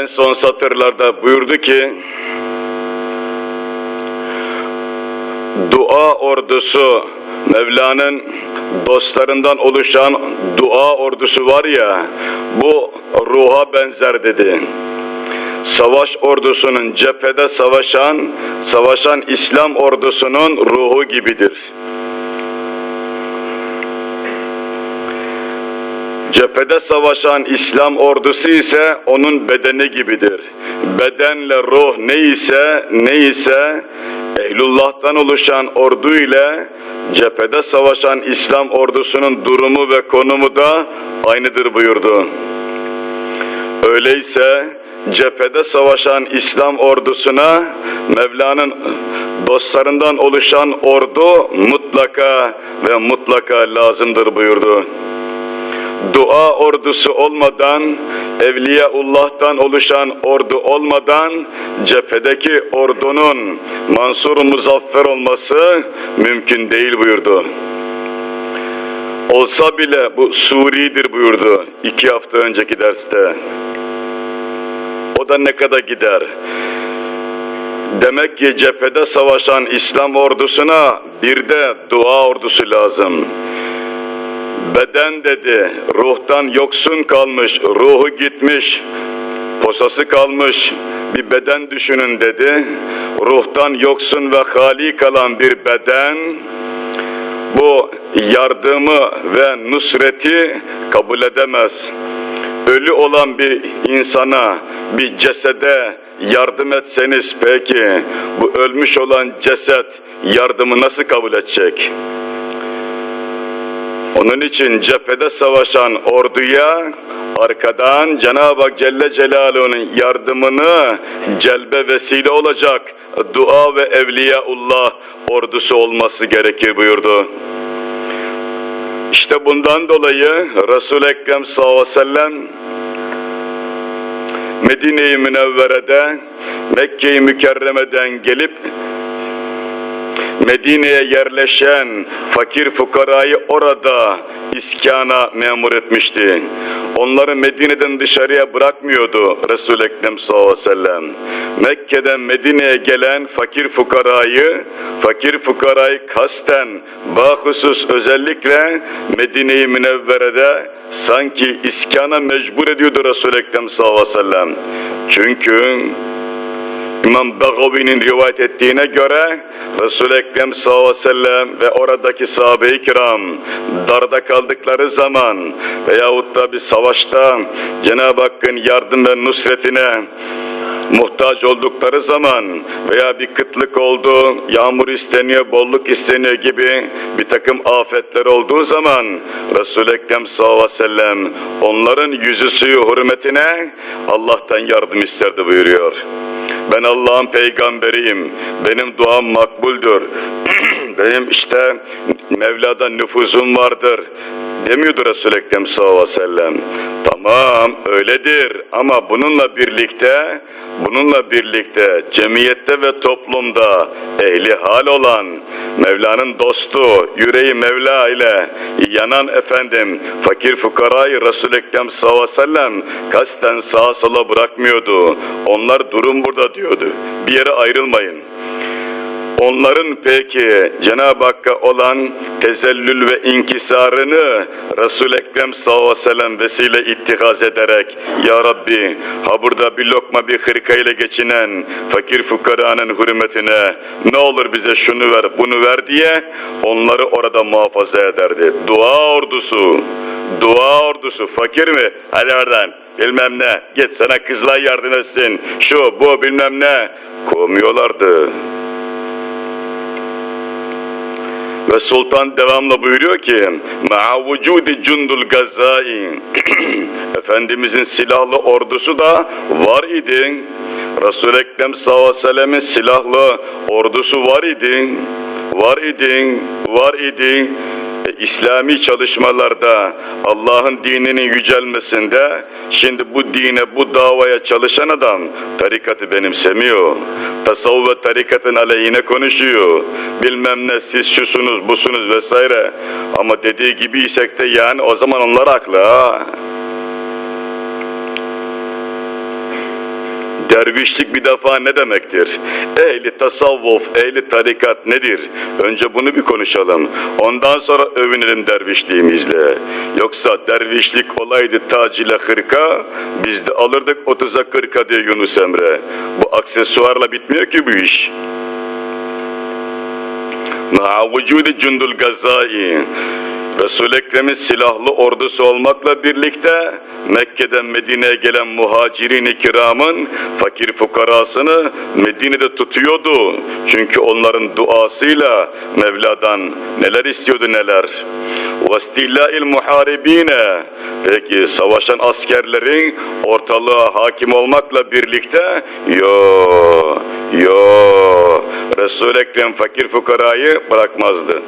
en son satırlarda buyurdu ki dua ordusu Mevla'nın dostlarından oluşan dua ordusu var ya bu ruha benzer dedi. Savaş ordusunun cephede savaşan, savaşan İslam ordusunun ruhu gibidir. Cephede savaşan İslam ordusu ise onun bedeni gibidir. Bedenle ruh neyse neyse Ehlullah'tan oluşan ordu ile cephede savaşan İslam ordusunun durumu ve konumu da aynıdır buyurdu. Öyleyse cephede savaşan İslam ordusuna Mevla'nın dostlarından oluşan ordu mutlaka ve mutlaka lazımdır buyurdu dua ordusu olmadan, Evliyaullah'tan oluşan ordu olmadan cephedeki ordunun mansur muzaffer olması mümkün değil buyurdu. Olsa bile bu Suri'dir buyurdu iki hafta önceki derste. O da ne kadar gider? Demek ki cephede savaşan İslam ordusuna bir de dua ordusu lazım beden dedi, ruhtan yoksun kalmış, ruhu gitmiş, posası kalmış bir beden düşünün dedi. Ruhtan yoksun ve hali kalan bir beden, bu yardımı ve nusreti kabul edemez. Ölü olan bir insana, bir cesede yardım etseniz peki, bu ölmüş olan ceset yardımı nasıl kabul edecek? Onun için cephede savaşan orduya arkadan Cenab-ı Celle Celaluhu'nun yardımını celbe vesile olacak dua ve evliyaullah ordusu olması gerekir buyurdu. İşte bundan dolayı Resul-i Ekrem sallallahu aleyhi ve sellem Medine-i Münevvere'de Mekke-i Mükerreme'den gelip Medine'ye yerleşen fakir fukarayı orada iskana memur etmişti. Onları Medine'den dışarıya bırakmıyordu Resul-i Ekrem sallallahu aleyhi ve sellem. Mekke'den Medine'ye gelen fakir fukarayı, fakir fukarayı kasten, bahusus özellikle Medine-i Münevvere'de sanki iskana mecbur ediyordu Resul-i Ekrem sallallahu aleyhi ve sellem. Çünkü İmam Begavi'nin rivayet ettiğine göre Resul-i Ekrem sallallahu aleyhi ve sellem ve oradaki sahabe-i kiram darda kaldıkları zaman veyahut da bir savaşta Cenab-ı Hakk'ın yardım ve nusretine muhtaç oldukları zaman veya bir kıtlık oldu, yağmur isteniyor, bolluk isteniyor gibi bir takım afetler olduğu zaman Resul-i Ekrem sallallahu aleyhi ve sellem onların yüzü suyu hürmetine Allah'tan yardım isterdi buyuruyor. Ben Allah'ın peygamberiyim. Benim duam makbuldür. Benim işte Mevla'da nüfuzum vardır. Demiyordu Resul-i Ekrem sallallahu aleyhi ve sellem. Tamam öyledir ama bununla birlikte bununla birlikte cemiyette ve toplumda ehli hal olan Mevla'nın dostu, yüreği Mevla ile yanan efendim fakir fukarayı Resul-i Ekrem sallallahu aleyhi ve sellem kasten sağa sola bırakmıyordu. Onlar durum burada diyordu. Bir yere ayrılmayın. Onların peki Cenab-ı Hakk'a olan tezellül ve inkisarını Resul-i Ekrem sallallahu aleyhi ve sellem vesile ittihaz ederek Ya Rabbi ha burada bir lokma bir hırka ile geçinen fakir fukaranın hürmetine ne olur bize şunu ver bunu ver diye onları orada muhafaza ederdi. Dua ordusu, dua ordusu fakir mi? Hadi oradan bilmem ne git sana kızlar yardım etsin şu bu bilmem ne kovmuyorlardı. Ve sultan devamlı buyuruyor ki مَعَ vücudi cundul gazai Efendimizin silahlı ordusu da var idi. Resul-i Ekrem sallallahu aleyhi ve sellemin silahlı ordusu var idi. Var idi, var idi. İslami çalışmalarda Allah'ın dininin yücelmesinde şimdi bu dine bu davaya çalışan adam tarikatı benimsemiyor. Tasavvuf ve tarikatın aleyhine konuşuyor. Bilmem ne siz şusunuz busunuz vesaire. Ama dediği gibi isek de yani o zaman onlar haklı ha. Dervişlik bir defa ne demektir? Ehli tasavvuf, ehli tarikat nedir? Önce bunu bir konuşalım. Ondan sonra övünelim dervişliğimizle. Yoksa dervişlik olaydı tac ile hırka, biz de alırdık 30'a 40'a diye Yunus Emre. Bu aksesuarla bitmiyor ki bu iş. Ma vücudu cundul gazai Resul-i Ekrem'in silahlı ordusu olmakla birlikte Mekke'den Medine'ye gelen muhacirin-i kiramın fakir fukarasını Medine'de tutuyordu. Çünkü onların duasıyla Mevla'dan neler istiyordu neler. وَاسْتِلَّٰئِ الْمُحَارِب۪ينَ Peki savaşan askerlerin ortalığa hakim olmakla birlikte yo yo Resul-i Ekrem fakir fukarayı bırakmazdı.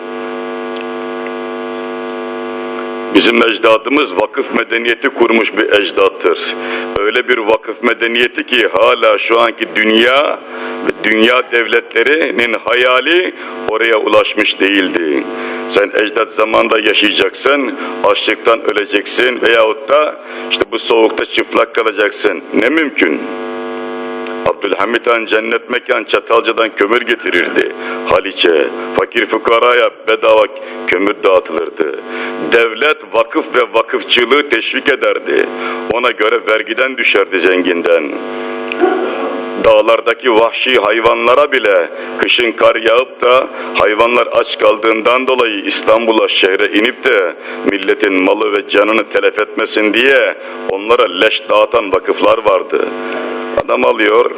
Bizim ecdadımız vakıf medeniyeti kurmuş bir ecdattır. Öyle bir vakıf medeniyeti ki hala şu anki dünya ve dünya devletlerinin hayali oraya ulaşmış değildi. Sen ecdat zamanda yaşayacaksın, açlıktan öleceksin veyahut da işte bu soğukta çıplak kalacaksın. Ne mümkün? Abdülhamit Han cennet mekan Çatalca'dan kömür getirirdi. Haliç'e, fakir fukaraya bedava kömür dağıtılırdı. Devlet vakıf ve vakıfçılığı teşvik ederdi. Ona göre vergiden düşerdi zenginden. Dağlardaki vahşi hayvanlara bile kışın kar yağıp da hayvanlar aç kaldığından dolayı İstanbul'a şehre inip de milletin malı ve canını telef etmesin diye onlara leş dağıtan vakıflar vardı. Adam alıyor,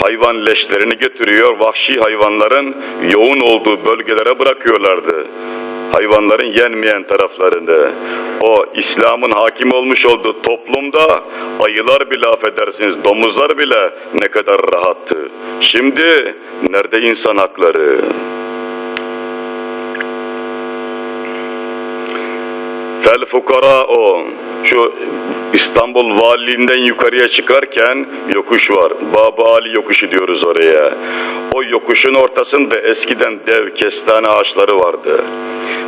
hayvan leşlerini götürüyor, vahşi hayvanların yoğun olduğu bölgelere bırakıyorlardı. Hayvanların yenmeyen taraflarını. O İslam'ın hakim olmuş olduğu toplumda ayılar bile affedersiniz, domuzlar bile ne kadar rahattı. Şimdi nerede insan hakları? Fel fukara o. Şu İstanbul valiliğinden yukarıya çıkarken yokuş var. Baba Ali yokuşu diyoruz oraya. O yokuşun ortasında eskiden dev kestane ağaçları vardı.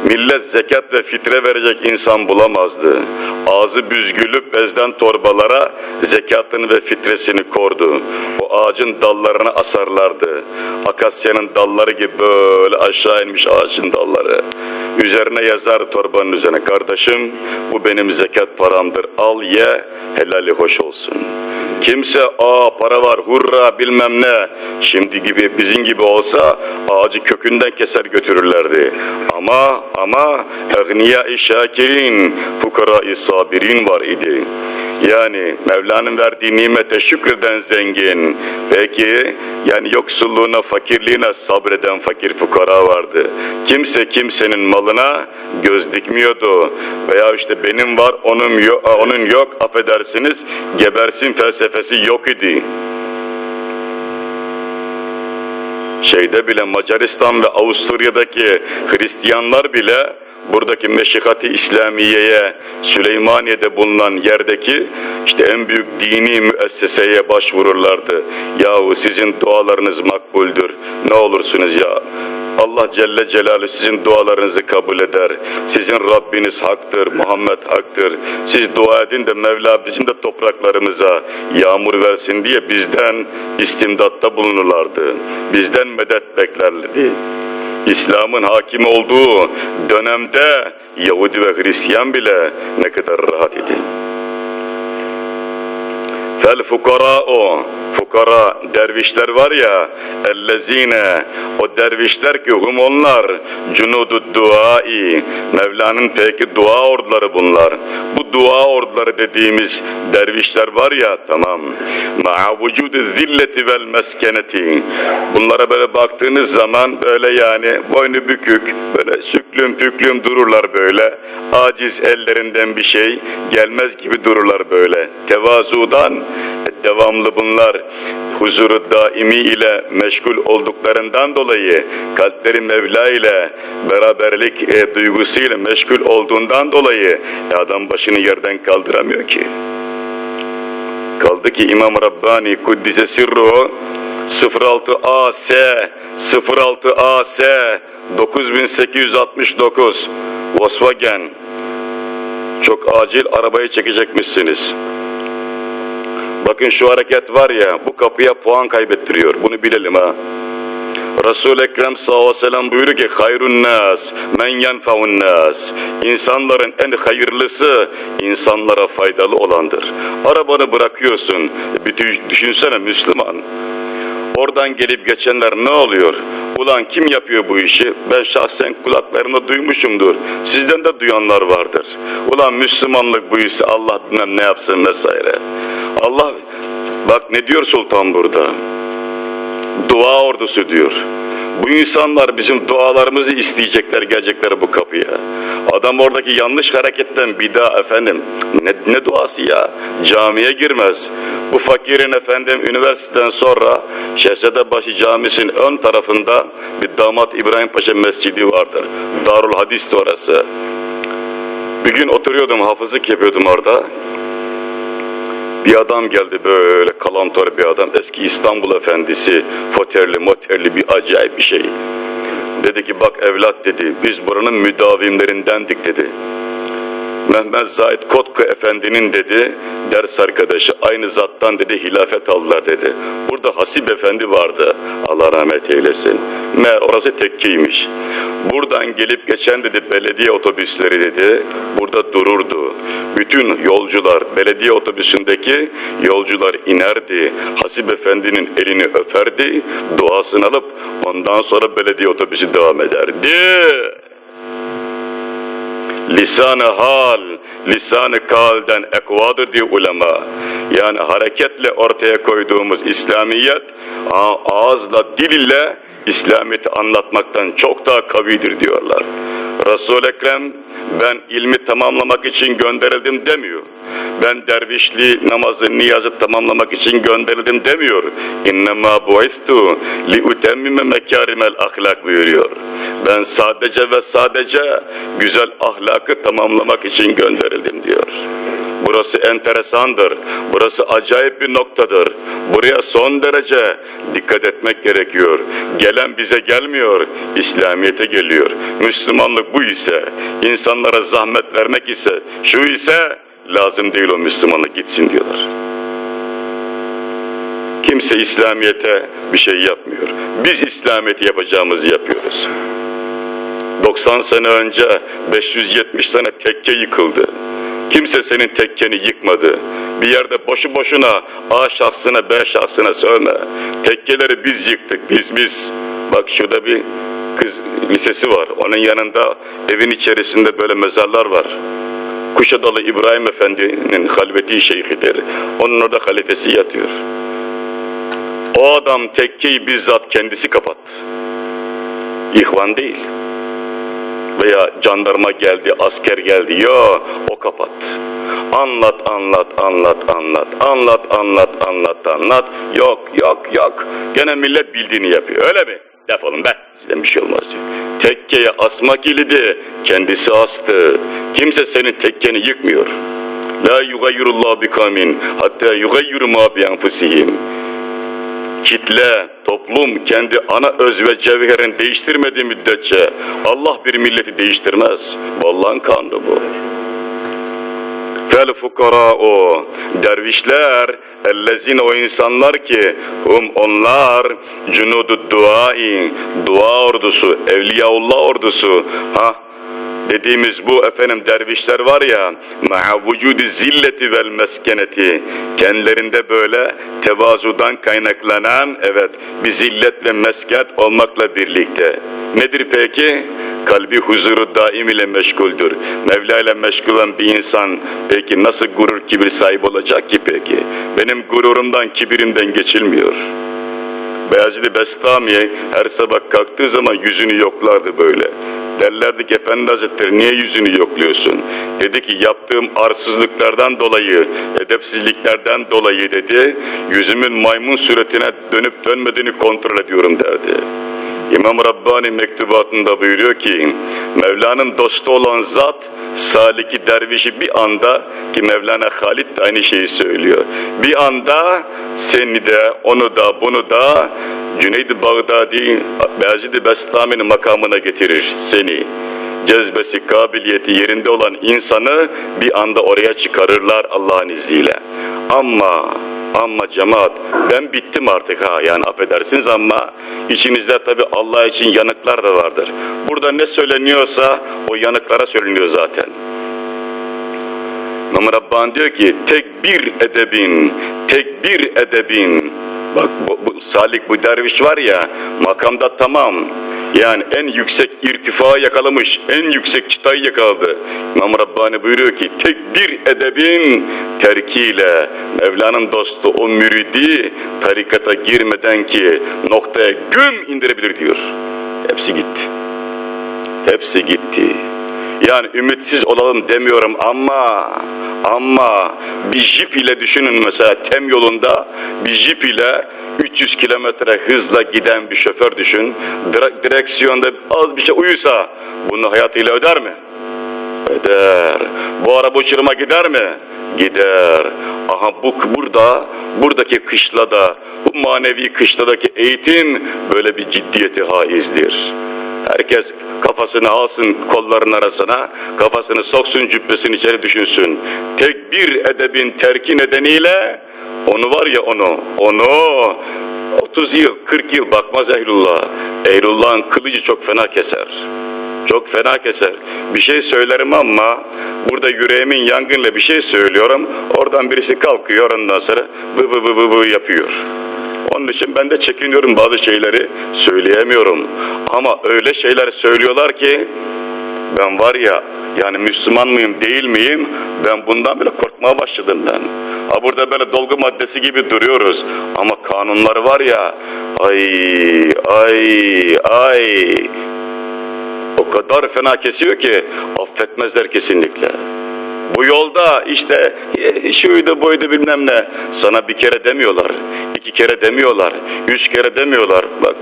Millet zekat ve fitre verecek insan bulamazdı. Ağzı büzgülüp bezden torbalara zekatını ve fitresini kordu. O ağacın dallarını asarlardı. Akasyanın dalları gibi böyle aşağı inmiş ağacın dalları. Üzerine yazar torbanın üzerine kardeşim bu benim zekat paramdır al ye helali hoş olsun. Kimse aa para var hurra bilmem ne şimdi gibi bizim gibi olsa ağacı kökünden keser götürürlerdi. Ama ama egniya-i şakirin fukara-i sabirin var idi. Yani Mevla'nın verdiği nimete şükreden zengin. Peki yani yoksulluğuna, fakirliğine sabreden fakir fukara vardı. Kimse kimsenin malına göz dikmiyordu. Veya işte benim var, onun yok, onun yok affedersiniz, gebersin felsefesi yok idi. Şeyde bile Macaristan ve Avusturya'daki Hristiyanlar bile buradaki meşikati İslamiye'ye Süleymaniye'de bulunan yerdeki işte en büyük dini müesseseye başvururlardı. Yahu sizin dualarınız makbuldür. Ne olursunuz ya Allah Celle Celaluhu sizin dualarınızı kabul eder. Sizin Rabbiniz haktır, Muhammed haktır. Siz dua edin de Mevla bizim de topraklarımıza yağmur versin diye bizden istimdatta bulunurlardı. Bizden medet beklerdi. İslam'ın hakim olduğu dönemde Yahudi ve Hristiyan bile ne kadar rahat idi. Fel fukara o, fukara dervişler var ya, ellezine, o dervişler ki hum onlar, cunudu duai, Mevla'nın peki dua orduları bunlar. Bu dua orduları dediğimiz dervişler var ya, tamam, ma'a vücudu zilleti vel meskeneti, bunlara böyle baktığınız zaman böyle yani boynu bükük, böyle süklüm püklüm dururlar böyle, aciz ellerinden bir şey gelmez gibi dururlar böyle, tevazudan, devamlı bunlar huzuru daimi ile meşgul olduklarından dolayı kalpleri Mevla ile beraberlik e, duygusuyla meşgul olduğundan dolayı e, adam başını yerden kaldıramıyor ki. Kaldı ki İmam Rabbani Kuddise Sirru 06 AS 06 AS 9869 Volkswagen çok acil arabayı çekecekmişsiniz. Bakın şu hareket var ya bu kapıya puan kaybettiriyor. Bunu bilelim ha. Resul-i Ekrem sallallahu aleyhi ve sellem buyuruyor ki hayrun nas men yenfeun nas. İnsanların en hayırlısı insanlara faydalı olandır. Arabanı bırakıyorsun. Bir düşünsene Müslüman. Oradan gelip geçenler ne oluyor? Ulan kim yapıyor bu işi? Ben şahsen kulaklarımda duymuşumdur. Sizden de duyanlar vardır. Ulan Müslümanlık bu işi Allah bilmem ne yapsın vesaire. Allah bak ne diyor sultan burada? Dua ordusu diyor. Bu insanlar bizim dualarımızı isteyecekler, gelecekler bu kapıya. Adam oradaki yanlış hareketten bir daha efendim, ne, ne duası ya? Camiye girmez. Bu fakirin efendim üniversiteden sonra Şehzadebaşı Camisi'nin ön tarafında bir damat İbrahim Paşa Mescidi vardır. Darul Hadis orası. Bir gün oturuyordum, hafızlık yapıyordum orada. Bir adam geldi böyle kalantor bir adam. Eski İstanbul efendisi, foterli moterli bir acayip bir şey. Dedi ki bak evlat dedi biz buranın müdavimlerindendik dedi. Mehmet Zahid Kotku Efendi'nin dedi ders arkadaşı aynı zattan dedi hilafet aldılar dedi. Burada Hasip Efendi vardı Allah rahmet eylesin. Meğer orası tekkiymiş. Buradan gelip geçen dedi belediye otobüsleri dedi burada dururdu. Bütün yolcular belediye otobüsündeki yolcular inerdi. Hasip Efendi'nin elini öperdi. Duasını alıp ondan sonra belediye otobüsü devam ederdi lisan-ı hal, lisan-ı kalden ekvadır diyor ulema. Yani hareketle ortaya koyduğumuz İslamiyet ağızla, dil ile İslamiyet'i anlatmaktan çok daha kavidir diyorlar. Resul-i Ekrem ben ilmi tamamlamak için gönderildim demiyor. Ben dervişliği, namazı, niyazı tamamlamak için gönderildim demiyor. İnnemâ buistu li utemmime mekârimel ahlak buyuruyor. Ben sadece ve sadece güzel ahlakı tamamlamak için gönderildim diyor. Burası enteresandır. Burası acayip bir noktadır. Buraya son derece dikkat etmek gerekiyor. Gelen bize gelmiyor, İslamiyet'e geliyor. Müslümanlık bu ise, insanlara zahmet vermek ise, şu ise lazım değil o Müslümanlık gitsin diyorlar. Kimse İslamiyet'e bir şey yapmıyor. Biz İslamiyet'i yapacağımızı yapıyoruz. 90 sene önce 570 tane tekke yıkıldı. Kimse senin tekkeni yıkmadı. Bir yerde boşu boşuna A şahsına B şahsına sövme. Tekkeleri biz yıktık, biz biz. Bak şurada bir kız lisesi var. Onun yanında evin içerisinde böyle mezarlar var. Kuşadalı İbrahim Efendi'nin halveti şeyhidir. Onun orada halifesi yatıyor. O adam tekkeyi bizzat kendisi kapattı. İhvan değil veya jandarma geldi, asker geldi. Yo, o kapattı. Anlat, anlat, anlat, anlat, anlat, anlat, anlat, anlat. Yok, yok, yok. Gene millet bildiğini yapıyor. Öyle mi? Defolun be. Sizden bir şey olmaz diyor. Tekkeye asma kilidi kendisi astı. Kimse senin tekkeni yıkmıyor. La yugayyirullah bi kamin hatta yugayyiru ma bi enfusihim kitle, toplum kendi ana öz ve cevherini değiştirmediği müddetçe Allah bir milleti değiştirmez. Allah'ın kanunu bu. Fel fukara o dervişler ellezine o insanlar ki hum onlar cunudu duai dua ordusu evliyaullah ordusu ha dediğimiz bu efendim dervişler var ya ma'a vücudi zilleti vel meskeneti kendilerinde böyle tevazudan kaynaklanan evet bir zillet ve mesket olmakla birlikte. Nedir peki? Kalbi huzuru daim ile meşguldür. Mevla ile meşgul olan bir insan peki nasıl gurur kibir sahibi olacak ki peki? Benim gururumdan kibirimden geçilmiyor. Beyazıt-ı Bestami her sabah kalktığı zaman yüzünü yoklardı böyle. Derlerdi ki Efendi Hazretleri niye yüzünü yokluyorsun? Dedi ki yaptığım arsızlıklardan dolayı, edepsizliklerden dolayı dedi, yüzümün maymun suretine dönüp dönmediğini kontrol ediyorum derdi. İmam Rabbani mektubatında buyuruyor ki Mevla'nın dostu olan zat saliki dervişi bir anda ki Mevlana Halid de aynı şeyi söylüyor. Bir anda seni de onu da bunu da Cüneyd-i Bağdadi Beyazid-i Bestami'nin makamına getirir seni. Cezbesi, kabiliyeti yerinde olan insanı bir anda oraya çıkarırlar Allah'ın izniyle. Ama ama cemaat ben bittim artık ha yani affedersiniz ama içinizde tabi Allah için yanıklar da vardır. Burada ne söyleniyorsa o yanıklara söyleniyor zaten. İmam Rabbani diyor ki tek bir edebin, tek bir edebin Bak bu, bu salik bu derviş var ya makamda tamam yani en yüksek irtifa yakalamış, en yüksek çıtayı yakaladı. İmam Rabbani buyuruyor ki tek bir edebin terkiyle Mevla'nın dostu o müridi tarikata girmeden ki noktaya güm indirebilir diyor. Hepsi gitti. Hepsi gitti. Yani ümitsiz olalım demiyorum ama ama bir jip ile düşünün mesela tem yolunda bir jip ile 300 kilometre hızla giden bir şoför düşün. Direksiyonda az bir şey uyusa bunu hayatıyla öder mi? Öder. Bu araba uçuruma gider mi? Gider. Aha bu burada, buradaki kışlada, bu manevi kışladaki eğitim böyle bir ciddiyeti haizdir. Herkes kafasını alsın kolların arasına, kafasını soksun cübbesini içeri düşünsün. Tek bir edebin terki nedeniyle onu var ya onu, onu 30 yıl, 40 yıl bakmaz Ehlullah. Ehlullah'ın kılıcı çok fena keser. Çok fena keser. Bir şey söylerim ama burada yüreğimin yangınla bir şey söylüyorum. Oradan birisi kalkıyor ondan sonra vı vı vı vı, vı yapıyor. Onun için ben de çekiniyorum bazı şeyleri söyleyemiyorum. Ama öyle şeyler söylüyorlar ki ben var ya yani Müslüman mıyım değil miyim ben bundan bile korkmaya başladım ben. Ha burada böyle dolgu maddesi gibi duruyoruz ama kanunları var ya ay ay ay o kadar fena kesiyor ki affetmezler kesinlikle. Bu yolda işte e, şuydu buydu bilmem ne sana bir kere demiyorlar, iki kere demiyorlar, üç kere demiyorlar. Bak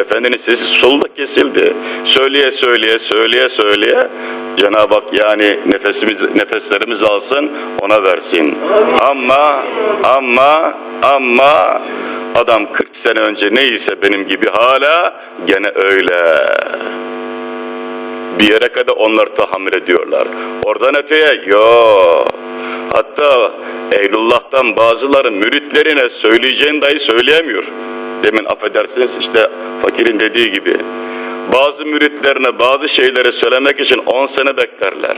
Efendinin sesi solda kesildi. Söyleye söyleye söyleye söyleye Cenab-ı Hak yani nefesimiz nefeslerimiz alsın ona versin. Ama ama ama adam 40 sene önce neyse benim gibi hala gene öyle bir yere kadar onlar tahammül ediyorlar. Oradan öteye yok. Hatta Ehlullah'tan bazıları müritlerine söyleyeceğini dahi söyleyemiyor. Demin affedersiniz işte fakirin dediği gibi. Bazı müritlerine bazı şeyleri söylemek için 10 sene beklerler.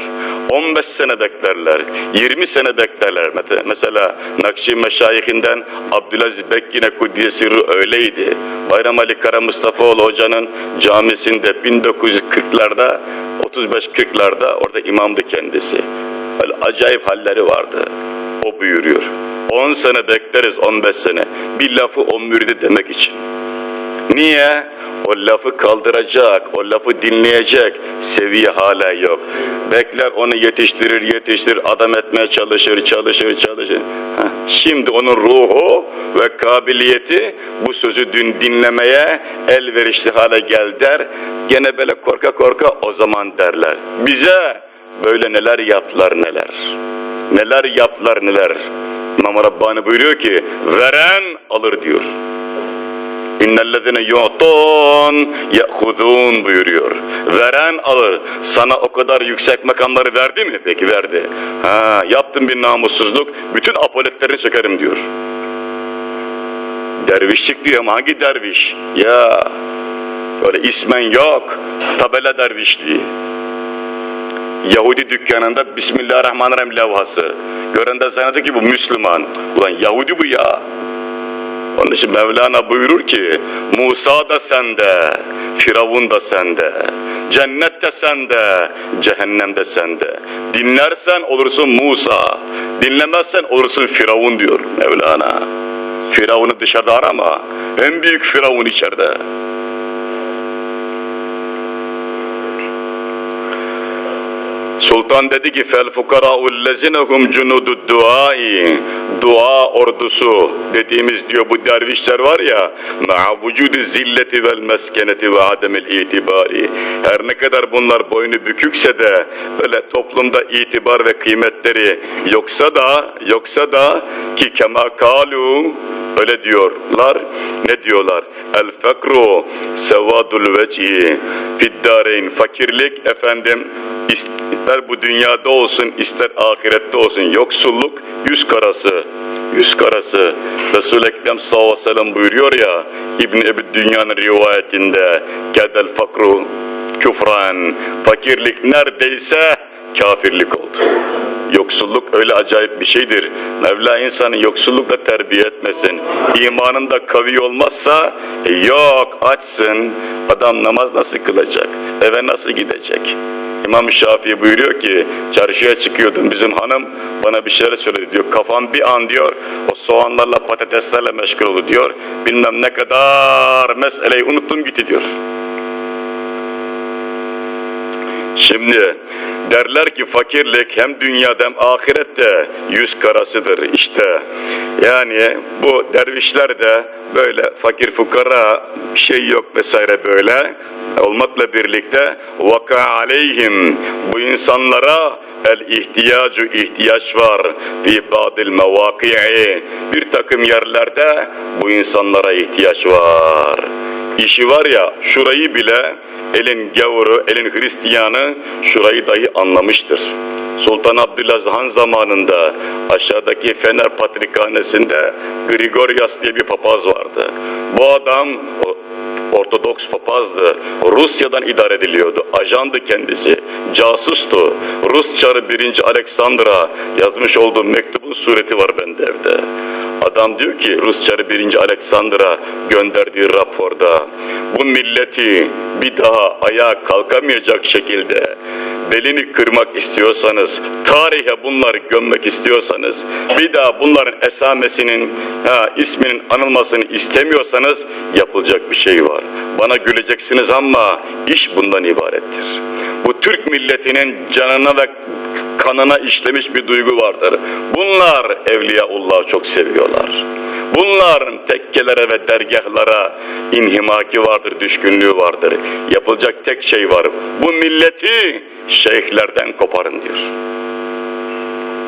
15 sene beklerler. 20 sene beklerler. Mesela Nakşi Meşayihinden Abdülaziz Bekkine Kuddiyesi öyleydi. Bayram Ali Kara Mustafaoğlu Hoca'nın camisinde 1940'larda 35-40'larda orada imamdı kendisi. Böyle acayip halleri vardı. O buyuruyor. 10 sene bekleriz 15 sene. Bir lafı on müridi demek için. Niye? O lafı kaldıracak, o lafı dinleyecek seviye hala yok. Bekler onu yetiştirir, yetiştirir, adam etmeye çalışır, çalışır, çalışır. Şimdi onun ruhu ve kabiliyeti bu sözü dün dinlemeye elverişli hale gel der. Gene böyle korka korka o zaman derler. Bize böyle neler yaptılar neler. Neler yaptılar neler. İmam Rabbani buyuruyor ki veren alır diyor. İnnellezine yu'tun ye'hudun buyuruyor. Veren alır. Sana o kadar yüksek makamları verdi mi? Peki verdi. Ha, yaptım bir namussuzluk. Bütün apoletlerini sökerim diyor. Dervişlik diyor ama hangi derviş? Ya böyle ismen yok. Tabela dervişliği. Yahudi dükkanında Bismillahirrahmanirrahim levhası. Gören de zannediyor ki bu Müslüman. Ulan Yahudi bu ya. Onun için Mevlana buyurur ki Musa da sende, Firavun da sende, cennet de sende, cehennem de sende. Dinlersen olursun Musa, dinlemezsen olursun Firavun diyor Mevlana. Firavun'u dışarıda arama, en büyük Firavun içeride. Sultan dedi ki fel fukara'ul lezinehum cunudud duai. Dua ordusu dediğimiz diyor bu dervişler var ya ma'a vücudu zilleti vel meskeneti ve ademil itibari. Her ne kadar bunlar boynu bükükse de böyle toplumda itibar ve kıymetleri yoksa da yoksa da ki kema kalu. Öyle diyorlar. Ne diyorlar? El fekru sevadul vecihi fiddareyn fakirlik efendim ister bu dünyada olsun ister ahirette olsun yoksulluk yüz karası yüz karası Resul-i Ekrem sallallahu aleyhi ve sellem buyuruyor ya İbn Ebi Dünya'nın rivayetinde kedel fakru küfran fakirlik neredeyse kafirlik oldu Yoksulluk öyle acayip bir şeydir. Mevla insanı yoksullukla terbiye etmesin. İmanında kavi olmazsa e, yok açsın. Adam namaz nasıl kılacak? Eve nasıl gidecek? İmam Şafii buyuruyor ki çarşıya çıkıyordum bizim hanım bana bir şeyler söyledi diyor. Kafam bir an diyor o soğanlarla patateslerle meşgul oldu diyor. Bilmem ne kadar meseleyi unuttum gitti diyor. Şimdi derler ki fakirlik hem dünyada hem ahirette yüz karasıdır işte. Yani bu dervişler de böyle fakir fukara şey yok vesaire böyle olmakla birlikte vaka aleyhim bu insanlara el ihtiyacu ihtiyaç var fi badil mevaki'i bir takım yerlerde bu insanlara ihtiyaç var. İşi var ya şurayı bile elin gavuru, elin Hristiyanı şurayı dahi anlamıştır. Sultan Abdülaziz Han zamanında aşağıdaki Fener Patrikhanesi'nde Grigorias diye bir papaz vardı. Bu adam Ortodoks papazdı. Rusya'dan idare ediliyordu. Ajandı kendisi. Casustu. Rus çarı 1. Aleksandra yazmış olduğu mektubun sureti var bende evde. Adam diyor ki Rus çarı 1. Aleksandra gönderdiği raporda bu milleti bir daha ayağa kalkamayacak şekilde belini kırmak istiyorsanız, tarihe bunları gömmek istiyorsanız, bir daha bunların esamesinin, ha, isminin anılmasını istemiyorsanız yapılacak bir şey var. Bana güleceksiniz ama iş bundan ibarettir. Bu Türk milletinin canına ve kanına işlemiş bir duygu vardır. Bunlar Evliyaullah'ı çok seviyorlar. Bunların tekkelere ve dergahlara inhimaki vardır, düşkünlüğü vardır. Yapılacak tek şey var. Bu milleti şeyhlerden koparın diyor.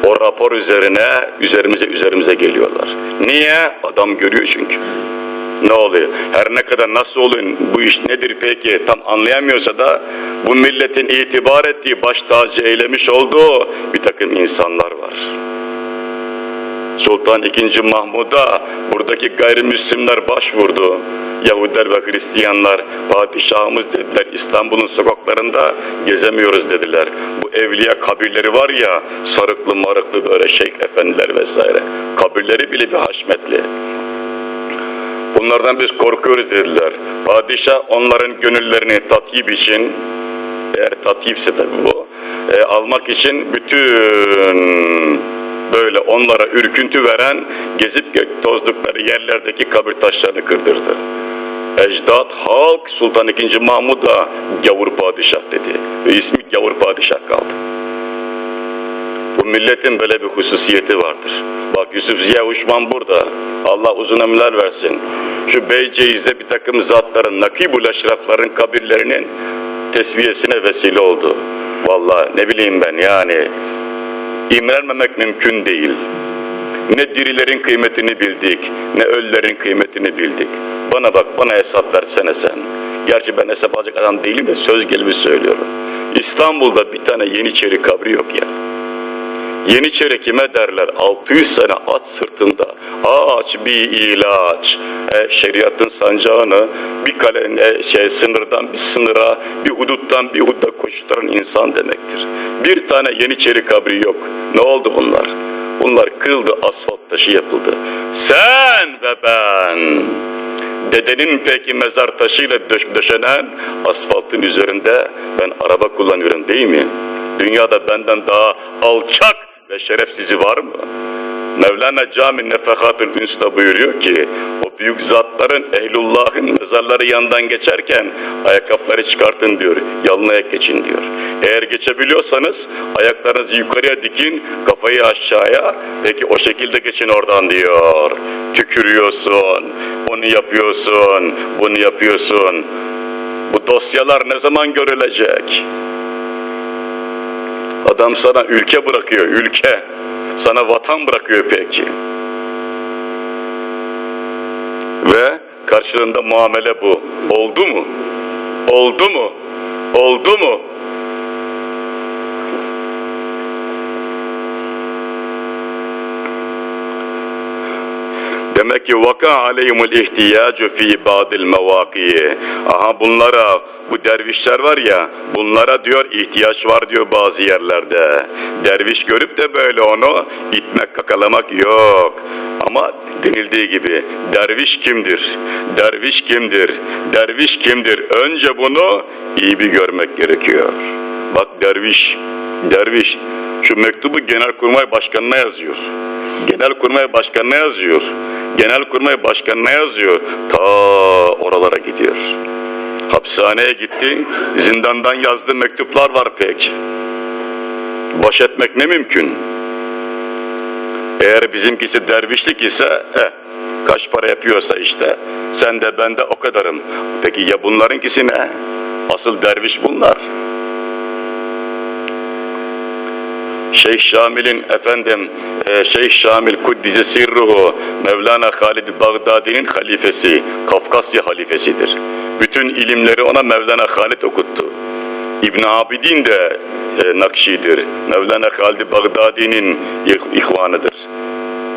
O rapor üzerine üzerimize üzerimize geliyorlar. Niye? Adam görüyor çünkü. Ne oluyor? Her ne kadar nasıl olun bu iş nedir peki tam anlayamıyorsa da bu milletin itibar ettiği baş tacı eylemiş olduğu bir takım insanlar var. Sultan II. Mahmud'a buradaki gayrimüslimler başvurdu. Yahudiler ve Hristiyanlar padişahımız dediler İstanbul'un sokaklarında gezemiyoruz dediler. Bu evliya kabirleri var ya sarıklı marıklı böyle şeyh efendiler vesaire. Kabirleri bile bir haşmetli. Bunlardan biz korkuyoruz dediler. Padişah onların gönüllerini tatyip için eğer tatyipse tabi bu e, almak için bütün böyle onlara ürküntü veren gezip tozdukları yerlerdeki kabir taşlarını kırdırdı. Ecdat halk Sultan II. Mahmud'a gavur padişah dedi ve ismi gavur padişah kaldı. Bu milletin böyle bir hususiyeti vardır. Bak Yusuf Ziya Uşman burada. Allah uzun ömürler versin. Şu Beyceğiz'de bir takım zatların, nakibul eşrafların kabirlerinin tesbiyesine vesile oldu. Vallahi ne bileyim ben yani imrenmemek mümkün değil. Ne dirilerin kıymetini bildik, ne ölülerin kıymetini bildik. Bana bak, bana hesap versene sen. Gerçi ben hesap alacak adam değilim de söz gelimi söylüyorum. İstanbul'da bir tane Yeniçeri kabri yok ya. Yeniçeri kime derler? 600 sene at sırtında ağaç bir ilaç. E, şeriatın sancağını bir kale, e, şey, sınırdan bir sınıra, bir huduttan bir hududa koşturan insan demektir. Bir tane Yeniçeri kabri yok. Ne oldu bunlar? Bunlar kırıldı, asfalt taşı yapıldı. Sen ve ben dedenin peki mezar taşıyla döş döşenen asfaltın üzerinde ben araba kullanıyorum değil mi? Dünyada benden daha alçak ve şerefsizi var mı? Mevlana Cami Nefehatül Üns'ta buyuruyor ki o büyük zatların ehlullahın mezarları yandan geçerken ayakkabıları çıkartın diyor. Yalın ayak geçin diyor. Eğer geçebiliyorsanız ayaklarınızı yukarıya dikin, kafayı aşağıya. Peki o şekilde geçin oradan diyor. Tükürüyorsun, onu yapıyorsun, bunu yapıyorsun. Bu dosyalar ne zaman görülecek? Adam sana ülke bırakıyor, ülke. Sana vatan bırakıyor peki. Ve karşılığında muamele bu. Oldu mu? Oldu mu? Oldu mu? Demek ki vaka aleyhimul ihtiyacu fi ba'dil mevakiye. Aha bunlara bu dervişler var ya bunlara diyor ihtiyaç var diyor bazı yerlerde. Derviş görüp de böyle onu itmek kakalamak yok. Ama denildiği gibi derviş kimdir? Derviş kimdir? Derviş kimdir? Önce bunu iyi bir görmek gerekiyor. Bak derviş, derviş şu mektubu Genelkurmay Başkanı'na yazıyor. Genelkurmay Başkanı'na yazıyor. Genelkurmay Başkanı'na yazıyor. Ta oralara gidiyor. Hapishaneye gitti, zindandan yazdığı mektuplar var pek. Baş etmek ne mümkün? Eğer bizimkisi dervişlik ise, eh, kaç para yapıyorsa işte, sen de ben de o kadarım. Peki ya bunlarınkisi ne? Asıl derviş bunlar. Şeyh Şamil'in efendim e, Şeyh Şamil Kuddise Sirruhu Mevlana Halid Bağdadi'nin halifesi, Kafkasya halifesidir. Bütün ilimleri ona Mevlana Halid okuttu. İbn Abidin de e, Nakşi'dir. Mevlana Halid Bağdadi'nin ihvanıdır.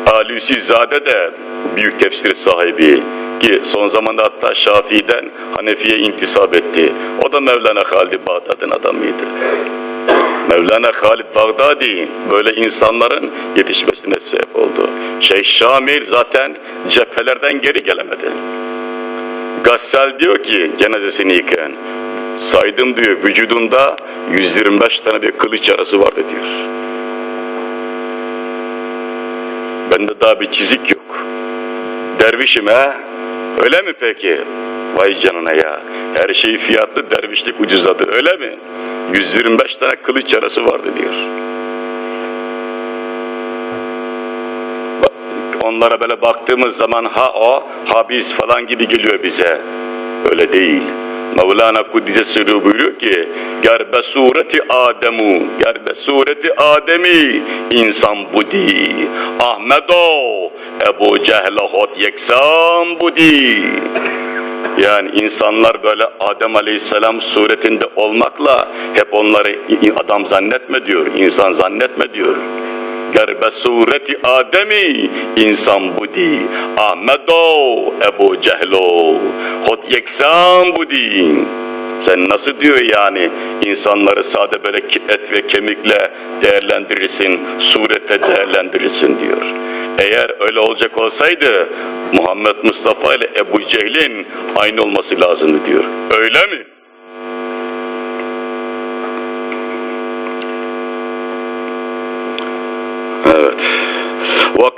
Alusi Zade de büyük tefsir sahibi ki son zamanda hatta Şafii'den Hanefi'ye intisap etti. O da Mevlana Halid Bağdadi'nin adamıydı. Mevlana Halid Bağdadi böyle insanların yetişmesine sebep oldu. Şeyh Şamil zaten cephelerden geri gelemedi. Gassal diyor ki cenazesini yıkayan, saydım diyor vücudunda 125 tane bir kılıç arası vardı diyor. Bende daha bir çizik yok. Dervişim ha? Öyle mi peki? Vay canına ya. Her şey fiyatlı, dervişlik ucuzladı. Öyle mi? 125 tane kılıç yarası vardı diyor. Onlara böyle baktığımız zaman ha o, ha biz falan gibi geliyor bize. Öyle değil. Mevlana Kuddise Sırrı buyuruyor ki Gerbe sureti Ademu Gerbe sureti Ademi insan budi Ahmedo Ebu Cehle hot yeksam budi yani insanlar böyle Adem Aleyhisselam suretinde olmakla hep onları adam zannetme diyor, insan zannetme diyor. Gerbe sureti Ademi insan budi Ahmedo Ebu Cehlo hot yeksan budi sen nasıl diyor yani insanları sade böyle et ve kemikle değerlendirirsin, surete değerlendirirsin diyor. Eğer öyle olacak olsaydı Muhammed Mustafa ile Ebu Cehil'in aynı olması lazım diyor. Öyle mi? Evet.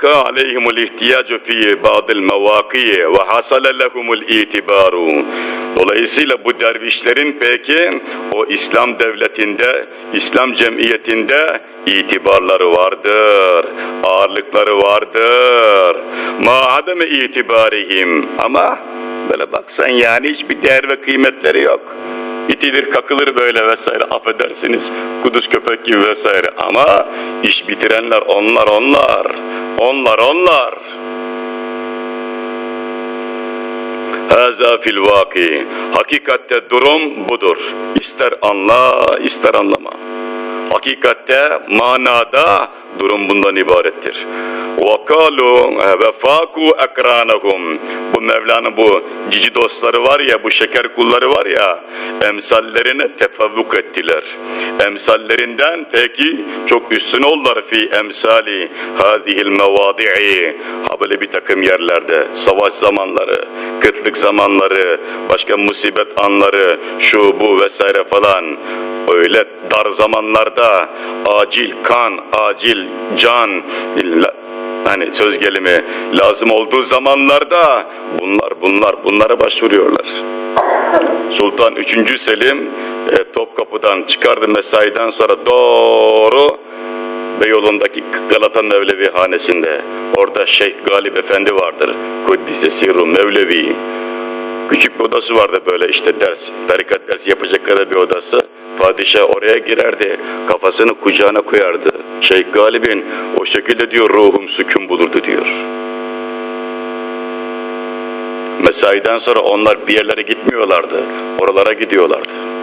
Aleyhimul ihtiyacu fi ba'dil mevakiye ve hasale lehumul itibaru. Dolayısıyla bu dervişlerin peki o İslam devletinde, İslam cemiyetinde itibarları vardır, ağırlıkları vardır. Ma ademe itibarihim ama böyle baksan yani hiçbir değer ve kıymetleri yok. İtilir kakılır böyle vesaire affedersiniz kuduz köpek gibi vesaire ama iş bitirenler onlar onlar onlar onlar Haza fil vaki. Hakikatte durum budur. İster anla, ister anlama. Hakikatte, manada durum bundan ibarettir. وَقَالُوا وَفَاكُوا اَكْرَانَهُمْ Bu Mevla'nın bu cici dostları var ya, bu şeker kulları var ya, emsallerine tefavvuk ettiler. Emsallerinden peki çok üstün oldular fi emsali hadihil mevadi'i. Ha böyle bir takım yerlerde, savaş zamanları, kıtlık zamanları, başka musibet anları, şu bu vesaire falan. Öyle dar zamanlarda acil kan, acil can, hani söz gelimi lazım olduğu zamanlarda bunlar bunlar bunlara başvuruyorlar. Sultan 3. Selim e, Topkapı'dan çıkardı mesaiden sonra doğru Beyoğlu'ndaki Galata Mevlevi hanesinde orada Şeyh Galip Efendi vardır. Kuddise Sirru Mevlevi. Küçük bir odası vardı böyle işte ders, tarikat dersi yapacak kadar bir odası. Padişah oraya girerdi, kafasını kucağına koyardı. Şeyh Galip'in o şekilde diyor ruhum sükun bulurdu diyor. Mesaiden sonra onlar bir yerlere gitmiyorlardı, oralara gidiyorlardı.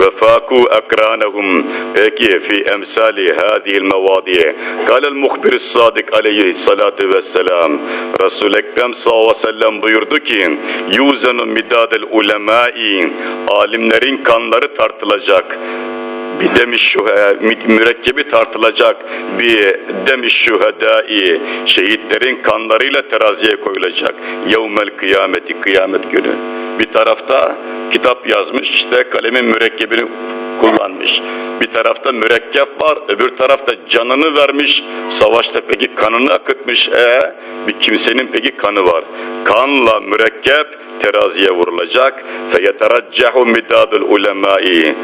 وفاكوا أكرانهم peki في أمثال هذه المواضيع قال المخبر الصادق عليه الصلاة والسلام Resul Ekrem sallallahu aleyhi ve sellem buyurdu ki yuzenu midadel ulemai alimlerin kanları tartılacak bir demiş şu mürekkebi tartılacak bir demiş şuhedai şehitlerin kanlarıyla teraziye koyulacak yevmel kıyameti kıyamet günü bir tarafta kitap yazmış işte kalemin mürekkebini kullanmış. Bir tarafta mürekkep var, öbür tarafta canını vermiş, savaşta peki kanını akıtmış. E bir kimsenin peki kanı var. Kanla mürekkep teraziye vurulacak. Feyeteraccahu midadul ulemai.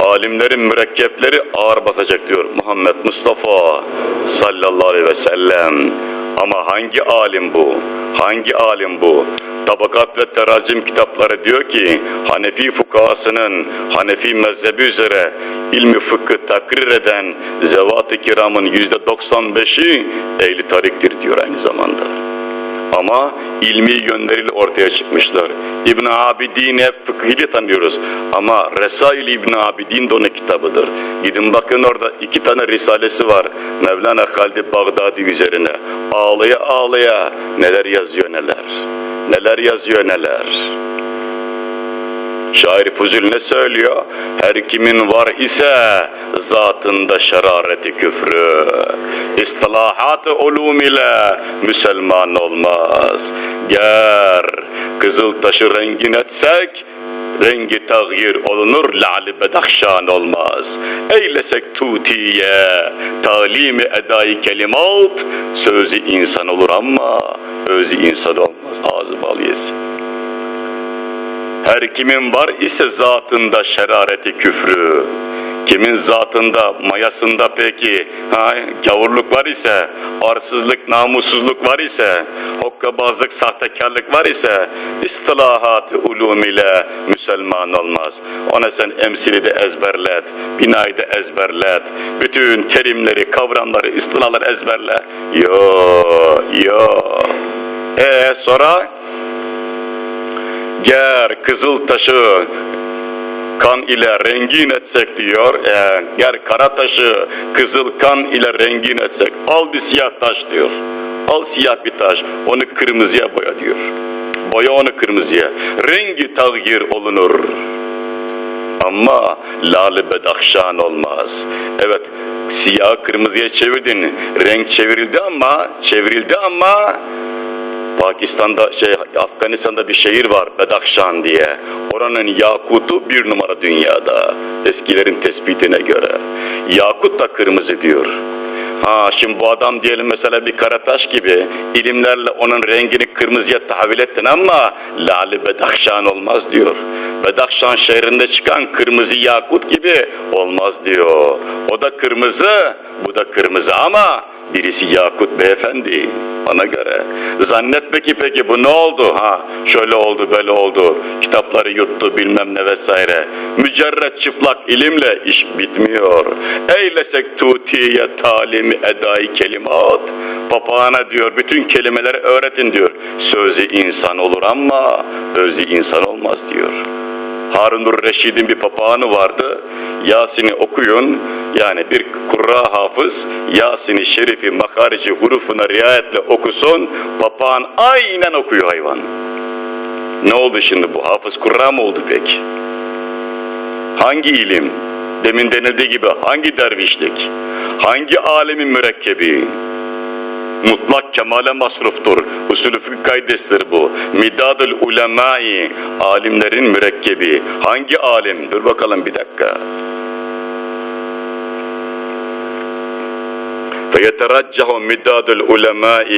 Alimlerin mürekkepleri ağır basacak diyor Muhammed Mustafa sallallahu aleyhi ve sellem. Ama hangi alim bu? Hangi alim bu? Tabakat ve teracim kitapları diyor ki Hanefi fukahasının Hanefi mezhebi üzere ilmi fıkkı takrir eden zevat-ı kiramın yüzde 95'i ehli tariktir diyor aynı zamanda. Ama ilmi yönleriyle ortaya çıkmışlar. İbn Abidin hep fıkhiyle tanıyoruz. Ama Resail İbn Abidin de onun kitabıdır. Gidin bakın orada iki tane risalesi var. Mevlana Halid Bağdadi üzerine. Ağlaya ağlaya neler yazıyor neler. Neler yazıyor neler. Şair Fuzul ne söylüyor? Her kimin var ise zatında şerareti küfrü. İstilahat-ı ulum ile Müslüman olmaz. Ger kızıl taşı rengin etsek rengi tağyir olunur la'li bedahşan olmaz. Eylesek tutiye talimi edai kelimat sözü insan olur ama özü insan olmaz. Ağzı bal yesin. Her kimin var ise zatında şerareti küfrü, kimin zatında, mayasında peki ha, gavurluk var ise, arsızlık, namussuzluk var ise, hokkabazlık, sahtekarlık var ise, istilahat ulum ile Müslüman olmaz. Ona sen emsili de ezberlet, binayı da ezberlet, bütün terimleri, kavramları, istilahları ezberle. Yo, yo. E sonra ger kızıl taşı kan ile rengin etsek diyor. E, ger kara taşı kızıl kan ile rengin etsek. Al bir siyah taş diyor. Al siyah bir taş. Onu kırmızıya boya diyor. Boya onu kırmızıya. Rengi tağyir olunur. Ama lale bedahşan olmaz. Evet siyah kırmızıya çevirdin. Renk çevrildi ama çevrildi ama Pakistan'da şey Afganistan'da bir şehir var Bedakşan diye. Oranın yakutu bir numara dünyada. Eskilerin tespitine göre. Yakut da kırmızı diyor. Ha şimdi bu adam diyelim mesela bir karataş gibi ilimlerle onun rengini kırmızıya tahvil ettin ama lali bedakşan olmaz diyor. Bedakşan şehrinde çıkan kırmızı yakut gibi olmaz diyor. O da kırmızı, bu da kırmızı ama birisi Yakut beyefendi bana göre. Zannetme ki peki bu ne oldu ha şöyle oldu böyle oldu kitapları yuttu bilmem ne vesaire. Mücerret çıplak ilimle iş bitmiyor. Eylesek tutiye talimi edai kelimat. Papağana diyor bütün kelimeleri öğretin diyor. Sözü insan olur ama özü insan olmaz diyor. Harunur Reşid'in bir papağanı vardı. Yasin'i okuyun, Yani bir kurra hafız Yasin-i Şerif'i makarici hurufuna riayetle okusun, papağan aynen okuyor hayvan. Ne oldu şimdi bu? Hafız kurra mı oldu peki? Hangi ilim? Demin denildiği gibi hangi dervişlik? Hangi alemin mürekkebi? Mutlak kemale masruftur. Usulü fıkıh kaidesidir bu. Midadül ulemai, alimlerin mürekkebi. Hangi alim? Dur bakalım bir dakika. فَيَتَرَجَّهُ مِدَّادُ الْعُلَمَاءِ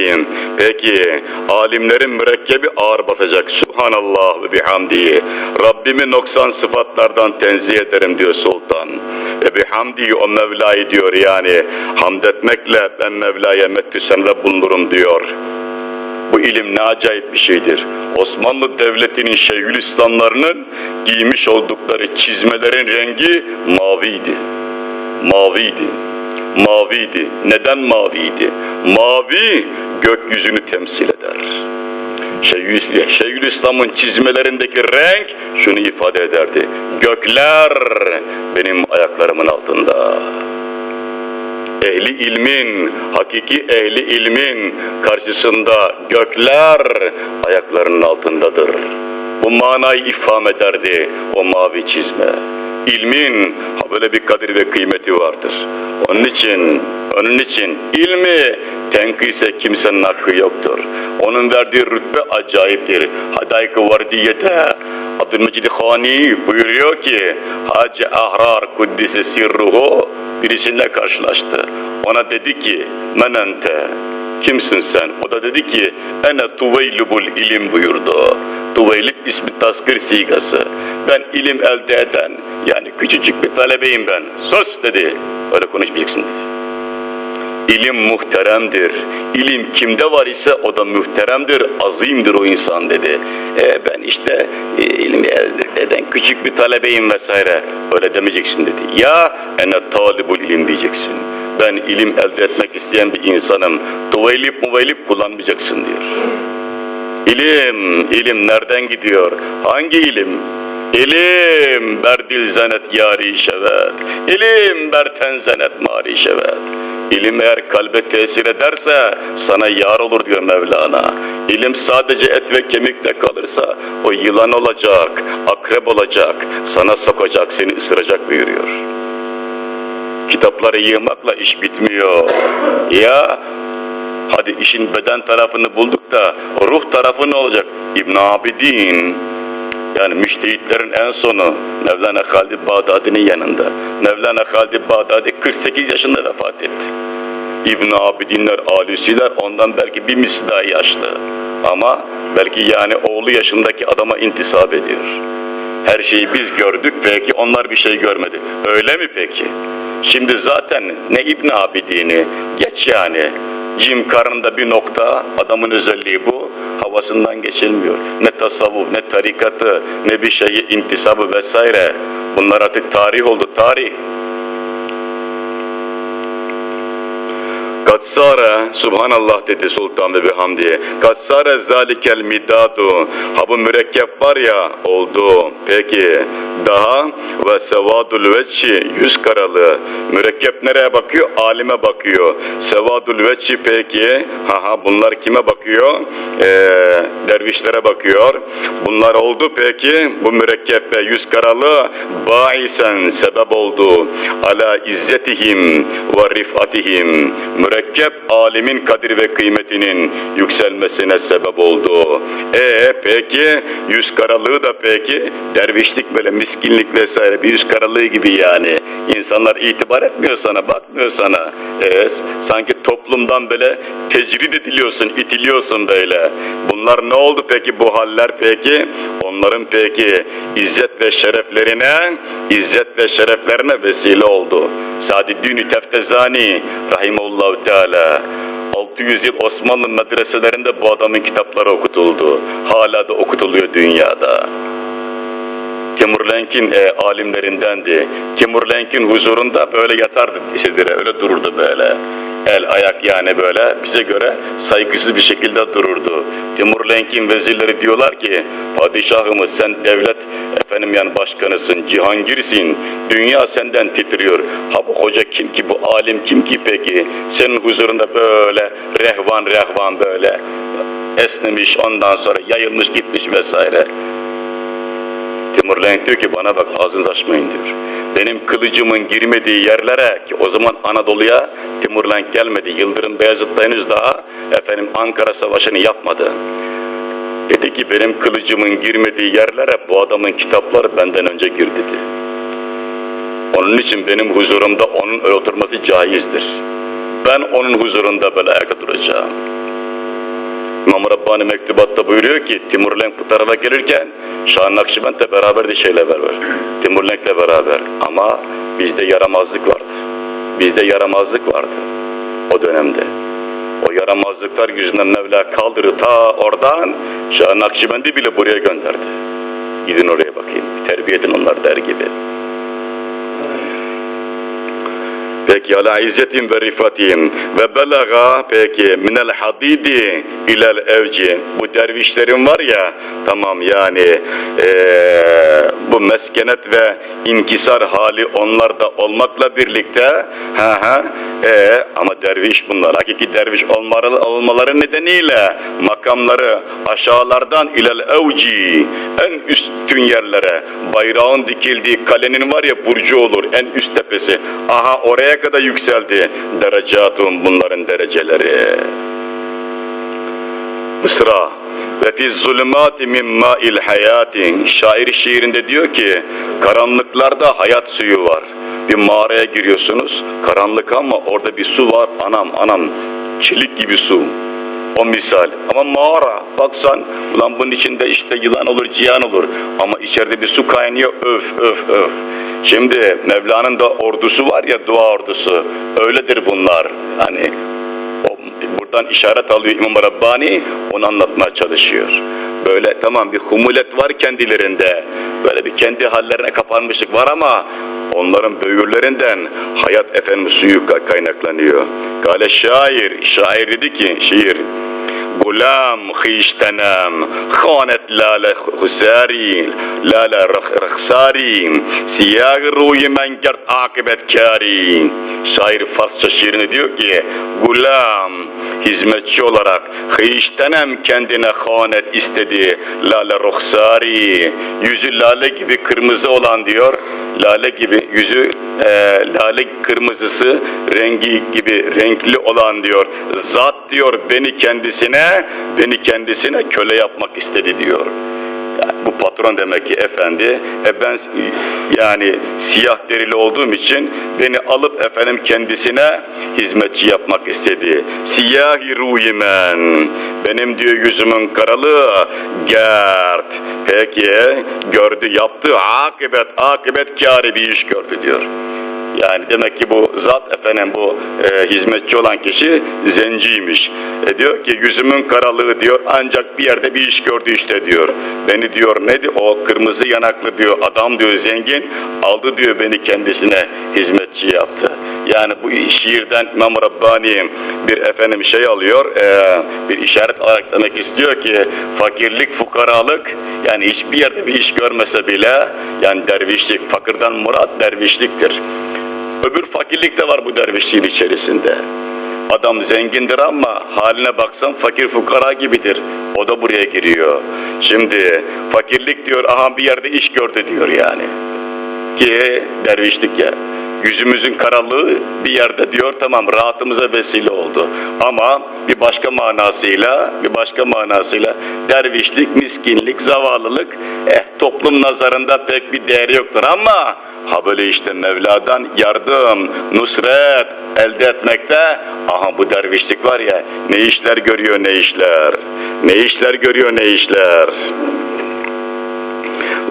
Peki, alimlerin mürekkebi ağır basacak. Subhanallah ve bihamdihi. Rabbimi noksan sıfatlardan tenzih ederim diyor sultan. Ve bihamdihi o Mevla'yı diyor yani. Hamd etmekle ben Mevla'ya mettüsemde bulunurum diyor. Bu ilim ne acayip bir şeydir. Osmanlı Devleti'nin Şeyhülislamlarının giymiş oldukları çizmelerin rengi maviydi. Maviydi maviydi. Neden maviydi? Mavi gökyüzünü temsil eder. Şeyhülislam'ın çizmelerindeki renk şunu ifade ederdi. Gökler benim ayaklarımın altında. Ehli ilmin, hakiki ehli ilmin karşısında gökler ayaklarının altındadır. Bu manayı ifham ederdi o mavi çizme ilmin böyle bir kadir ve kıymeti vardır. Onun için, onun için ilmi tenkise kimsenin hakkı yoktur. Onun verdiği rütbe acayiptir. Hadayk-ı Vardiye'de Abdülmecid Hani buyuruyor ki Hacı Ahrar Kuddise Sirruhu birisiyle karşılaştı. Ona dedi ki menente kimsin sen? O da dedi ki ene tuveylubul ilim buyurdu. Tuveylib ismi taskır sigası. Ben ilim elde eden yani küçücük bir talebeyim ben. Sus dedi. Öyle konuşmayacaksın dedi. İlim muhteremdir. İlim kimde var ise o da muhteremdir, azimdir o insan dedi. E, ben işte e, ilmi elde eden küçük bir talebeyim vesaire. Öyle demeyeceksin dedi. Ya ene talibul ilim diyeceksin. Ben ilim elde etmek isteyen bir insanım. Tuvaylip muvaylip kullanmayacaksın diyor. İlim, ilim nereden gidiyor? Hangi ilim? İlim berdil zenet yari şevet. İlim berten zenet mari şevet. İlim eğer kalbe tesir ederse sana yar olur diyor Mevlana. İlim sadece et ve kemikle kalırsa o yılan olacak, akrep olacak, sana sokacak, seni ısıracak buyuruyor. Kitapları yığmakla iş bitmiyor. Ya hadi işin beden tarafını bulduk da ruh tarafı ne olacak? İbn Abidin yani müştehitlerin en sonu Mevlana Halid Bağdadi'nin yanında. Mevlana Halid Bağdadi 48 yaşında vefat etti. İbn Abidinler, Alusiler ondan belki bir misli daha yaşlı. Ama belki yani oğlu yaşındaki adama intisap ediyor. Her şeyi biz gördük peki onlar bir şey görmedi. Öyle mi peki? Şimdi zaten ne İbn Abidin'i geç yani cim karnında bir nokta adamın özelliği bu havasından geçilmiyor. Ne tasavvuf ne tarikatı ne bir şeyi intisabı vesaire bunlar artık tarih oldu tarih. Katsara, subhanallah dedi sultan ve bihamdiye. Katsara zalikel midadu. Ha bu mürekkep var ya oldu. Peki daha ve sevadul veçi yüz karalı. Mürekkep nereye bakıyor? Alime bakıyor. Sevadul veçi peki. Ha ha bunlar kime bakıyor? Ee, dervişlere bakıyor. Bunlar oldu peki. Bu mürekkep ve yüz karalı baisen sebep oldu. Ala izzetihim ve rifatihim. Mürekkep alimin kadir ve kıymetinin yükselmesine sebep oldu. E peki yüz karalığı da peki dervişlik böyle miskinlik vesaire bir yüz karalığı gibi yani. İnsanlar itibar etmiyor sana, bakmıyor sana. E, sanki toplumdan böyle tecrid ediliyorsun, itiliyorsun böyle. Bunlar ne oldu peki bu haller peki? Onların peki izzet ve şereflerine, izzet ve şereflerine vesile oldu. Sadi-Dini Teftezani Rahimullahu Teala 600 yıl Osmanlı medreselerinde bu adamın kitapları okutuldu. Hala da okutuluyor dünyada. Timur Lenk'in e, alimlerindendi. Timur Lenk'in huzurunda böyle yatardı sedire, öyle dururdu böyle. El ayak yani böyle bize göre saygısız bir şekilde dururdu. Timur Lenk'in vezirleri diyorlar ki padişahımız sen devlet efendim yani başkanısın, cihangirsin, dünya senden titriyor. Ha bu hoca kim ki, bu alim kim ki peki? Senin huzurunda böyle rehvan rehvan böyle esnemiş, ondan sonra yayılmış gitmiş vesaire. Timur Lenk diyor ki bana bak ağzınızı açmayın diyor. Benim kılıcımın girmediği yerlere ki o zaman Anadolu'ya Timur Lenk gelmedi. Yıldırım Beyazıt da henüz daha efendim Ankara Savaşı'nı yapmadı. Dedi ki benim kılıcımın girmediği yerlere bu adamın kitapları benden önce girdi dedi. Onun için benim huzurumda onun oturması caizdir. Ben onun huzurunda böyle ayakta duracağım. İmam Rabbani mektubatta buyuruyor ki Timur Lenk bu tarafa gelirken Şah Nakşibend'le beraber de şeyle beraber. Timur Lenk'le beraber. Ama bizde yaramazlık vardı. Bizde yaramazlık vardı o dönemde. O yaramazlıklar yüzünden Mevla kaldırdı ta oradan Şah Nakşibend'i bile buraya gönderdi. Gidin oraya bakayım, terbiye edin onlar der gibi. Peki ala izzetim ve rifatim ve belaga peki minel hadidi ilel evci. Bu dervişlerin var ya tamam yani ee, bu meskenet ve inkisar hali onlarda olmakla birlikte ha ha ee, ama derviş bunlar hakiki derviş olmaları, olmaları nedeniyle makamları aşağılardan ilel evci en üstün yerlere bayrağın dikildiği kalenin var ya burcu olur en üst tepesi. Aha oraya kadar yükseldi. Derecatun bunların dereceleri. Mısra ve fi zulümati min ma'il hayatin şair şiirinde diyor ki karanlıklarda hayat suyu var. Bir mağaraya giriyorsunuz karanlık ama orada bir su var. Anam anam çelik gibi su o misal ama mağara baksan ulan bunun içinde işte yılan olur cihan olur ama içeride bir su kaynıyor öf öf öf şimdi Mevla'nın da ordusu var ya dua ordusu öyledir bunlar hani buradan işaret alıyor İmam Rabbani onu anlatmaya çalışıyor. Böyle tamam bir humulet var kendilerinde. Böyle bir kendi hallerine kapanmışlık var ama onların böğürlerinden hayat efendim suyu kaynaklanıyor. Gale şair, şair dedi ki şiir غلام خیشتنم خانت لال خساری لال رخساری siyah ruyu men gert akıbet kari şair Farsça şiirini diyor ki gulam hizmetçi olarak hıyiştenem kendine hanet istedi lale ruhsari yüzü lale gibi kırmızı olan diyor lale gibi yüzü e, lale kırmızısı rengi gibi renkli olan diyor zat diyor beni kendisine beni kendisine köle yapmak istedi diyor yani bu patron demek ki efendi e ben yani siyah derili olduğum için beni alıp efendim kendisine hizmetçi yapmak istedi. Siyahi ruyimen benim diyor yüzümün karalığı gert. Peki gördü yaptı akıbet akıbet kâri bir iş gördü diyor. Yani demek ki bu zat efendim bu e, hizmetçi olan kişi zenciymiş. E diyor ki yüzümün karalığı diyor ancak bir yerde bir iş gördü işte diyor. Beni diyor neydi o kırmızı yanaklı diyor adam diyor zengin aldı diyor beni kendisine hizmetçi yaptı. Yani bu şiirden İmam Rabbani bir efendim şey alıyor e, bir işaret alarak demek istiyor ki fakirlik fukaralık yani hiçbir yerde bir iş görmese bile yani dervişlik fakirden murat dervişliktir. Öbür fakirlik de var bu dervişliğin içerisinde. Adam zengindir ama haline baksan fakir fukara gibidir. O da buraya giriyor. Şimdi fakirlik diyor aha bir yerde iş gördü diyor yani. Ki dervişlik ya. Yüzümüzün karalığı bir yerde diyor tamam rahatımıza vesile oldu. Ama bir başka manasıyla, bir başka manasıyla dervişlik, miskinlik, zavallılık eh toplum nazarında pek bir değeri yoktur ama ha böyle işte Mevla'dan yardım, nusret elde etmekte aha bu dervişlik var ya ne işler görüyor ne işler. Ne işler görüyor ne işler.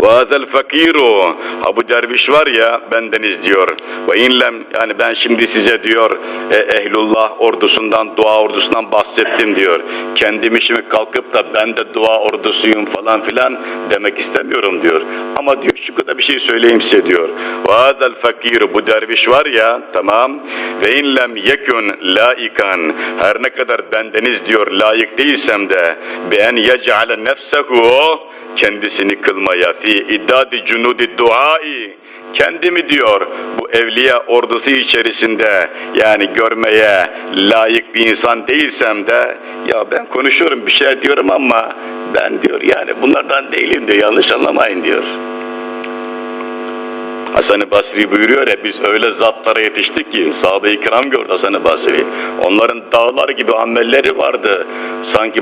Vazel fakiru. Ha bu derviş var ya bendeniz diyor. Ve inlem yani ben şimdi size diyor e, ehlullah ordusundan dua ordusundan bahsettim diyor. Kendim işimi kalkıp da ben de dua ordusuyum falan filan demek istemiyorum diyor. Ama diyor şu kadar bir şey söyleyeyim size diyor. Vadel fakir bu derviş var ya tamam. Ve in lem yekun laikan her ne kadar bendeniz diyor layık değilsem de ben yec'ale nefsehu kendisini kılmaya fi iddadi cunudi duai kendimi diyor bu evliya ordusu içerisinde yani görmeye layık bir insan değilsem de ya ben konuşuyorum bir şey diyorum ama ben diyor yani bunlardan değilim diyor yanlış anlamayın diyor. Hasan-ı Basri buyuruyor ya biz öyle zatlara yetiştik ki sahabe-i kiram gördü Hasan-ı Basri. Onların dağlar gibi amelleri vardı. Sanki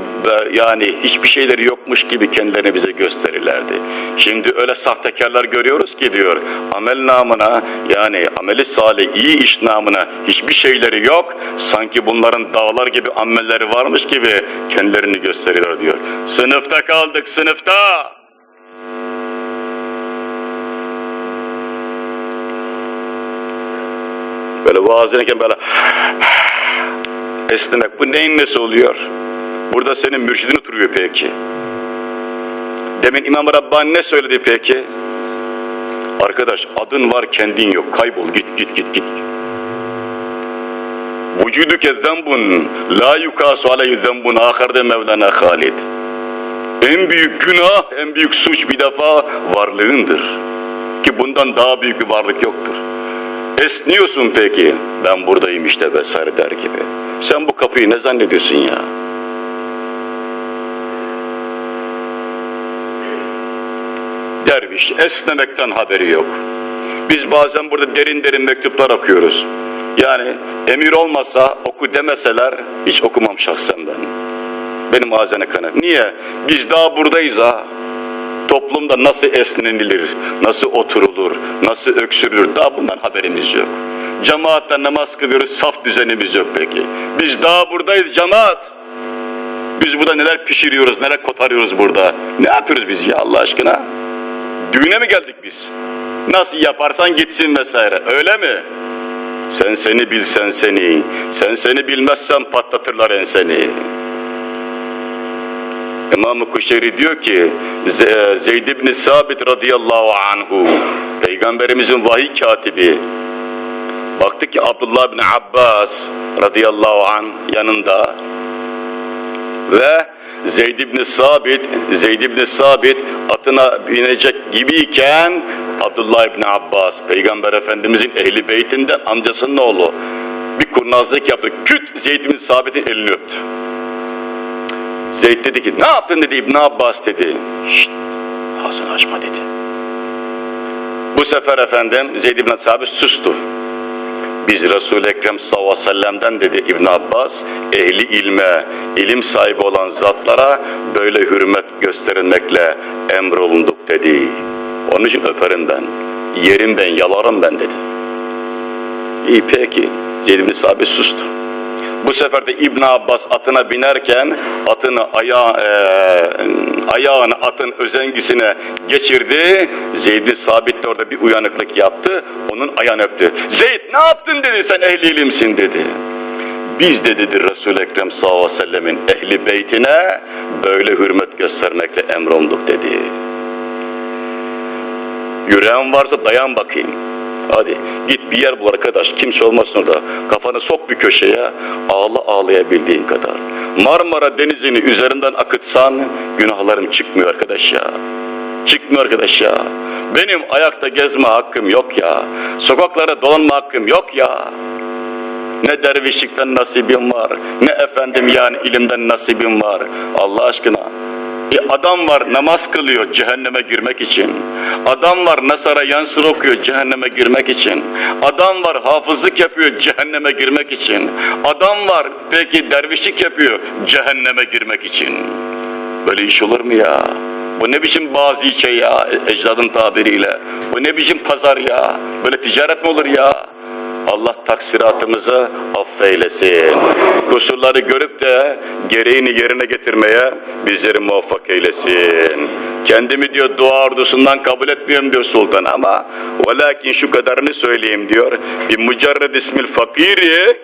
yani hiçbir şeyleri yokmuş gibi kendilerini bize gösterirlerdi. Şimdi öyle sahtekarlar görüyoruz ki diyor amel namına yani ameli salih iyi iş namına hiçbir şeyleri yok. Sanki bunların dağlar gibi amelleri varmış gibi kendilerini gösteriyor diyor. Sınıfta kaldık sınıfta. Böyle vaaz ederken böyle esnemek. Bu neyin nesi oluyor? Burada senin mürşidin oturuyor peki. Demin İmam Rabbani ne söyledi peki? Arkadaş adın var kendin yok. Kaybol git git git git. Vücuduke zembun la yukasu aleyhi zembun ahirde Mevlana Halid. En büyük günah, en büyük suç bir defa varlığındır. Ki bundan daha büyük bir varlık yoktur. Esniyorsun peki. Ben buradayım işte vesaire der gibi. Sen bu kapıyı ne zannediyorsun ya? Derviş esnemekten haberi yok. Biz bazen burada derin derin mektuplar okuyoruz. Yani emir olmasa oku demeseler hiç okumam şahsen ben. Benim azene kanat. Niye? Biz daha buradayız ha. Toplumda nasıl esnenilir, nasıl oturulur, nasıl öksürülür daha bundan haberimiz yok. Cemaatle namaz kılıyoruz, saf düzenimiz yok peki. Biz daha buradayız cemaat. Biz burada neler pişiriyoruz, neler kotarıyoruz burada. Ne yapıyoruz biz ya Allah aşkına? Düğüne mi geldik biz? Nasıl yaparsan gitsin vesaire, öyle mi? Sen seni bilsen seni, sen seni bilmezsen patlatırlar enseni. İmam-ı Kuşeyri diyor ki Zeyd ibn Sabit radıyallahu anhu Peygamberimizin vahiy katibi baktı ki Abdullah ibn Abbas radıyallahu an yanında ve Zeyd ibn Sabit Zeyd ibn Sabit atına binecek gibiyken Abdullah ibn Abbas Peygamber Efendimizin ehli beytinden amcasının oğlu bir kurnazlık yaptı. Küt Zeyd ibn Sabit'in elini öptü. Zeyd dedi ki ne yaptın dedi İbn Abbas dedi. Şşt ağzını açma dedi. Bu sefer efendim Zeyd ibn Sabit sustu. Biz Resul-i Ekrem sallallahu aleyhi ve sellem'den dedi İbn Abbas ehli ilme, ilim sahibi olan zatlara böyle hürmet gösterilmekle emrolunduk dedi. Onun için öperim ben. Yerim ben, yalarım ben dedi. İyi peki. Zeyd ibn Sabit sustu. Bu sefer de İbn Abbas atına binerken atını aya, e, ayağını atın özengisine geçirdi. Zeyd Sabit de orada bir uyanıklık yaptı. Onun ayağını öptü. Zeyd ne yaptın dedi sen ehli ilimsin dedi. Biz de dedi Resul-i Ekrem sallallahu aleyhi ve sellemin ehli beytine böyle hürmet göstermekle emronduk dedi. Yüreğin varsa dayan bakayım. Hadi git bir yer bul arkadaş kimse olmasın orada. Kafanı sok bir köşeye ağla ağlayabildiğin kadar. Marmara denizini üzerinden akıtsan günahlarım çıkmıyor arkadaş ya. Çıkmıyor arkadaş ya. Benim ayakta gezme hakkım yok ya. Sokaklara dolanma hakkım yok ya. Ne dervişlikten nasibim var, ne efendim yani ilimden nasibim var. Allah aşkına bir adam var namaz kılıyor cehenneme girmek için. Adam var Nasara Yansır okuyor cehenneme girmek için. Adam var hafızlık yapıyor cehenneme girmek için. Adam var peki dervişlik yapıyor cehenneme girmek için. Böyle iş olur mu ya? Bu ne biçim bazı şey ya ecdadın tabiriyle. Bu ne biçim pazar ya? Böyle ticaret mi olur ya? Allah taksiratımızı affeylesin. Kusurları görüp de gereğini yerine getirmeye bizleri muvaffak eylesin. Kendimi diyor dua ordusundan kabul etmiyorum diyor sultan ama velakin şu kadarını söyleyeyim diyor. Bir mücerred ismil fakiri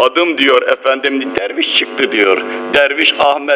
adım diyor efendim derviş çıktı diyor. Derviş Ahmet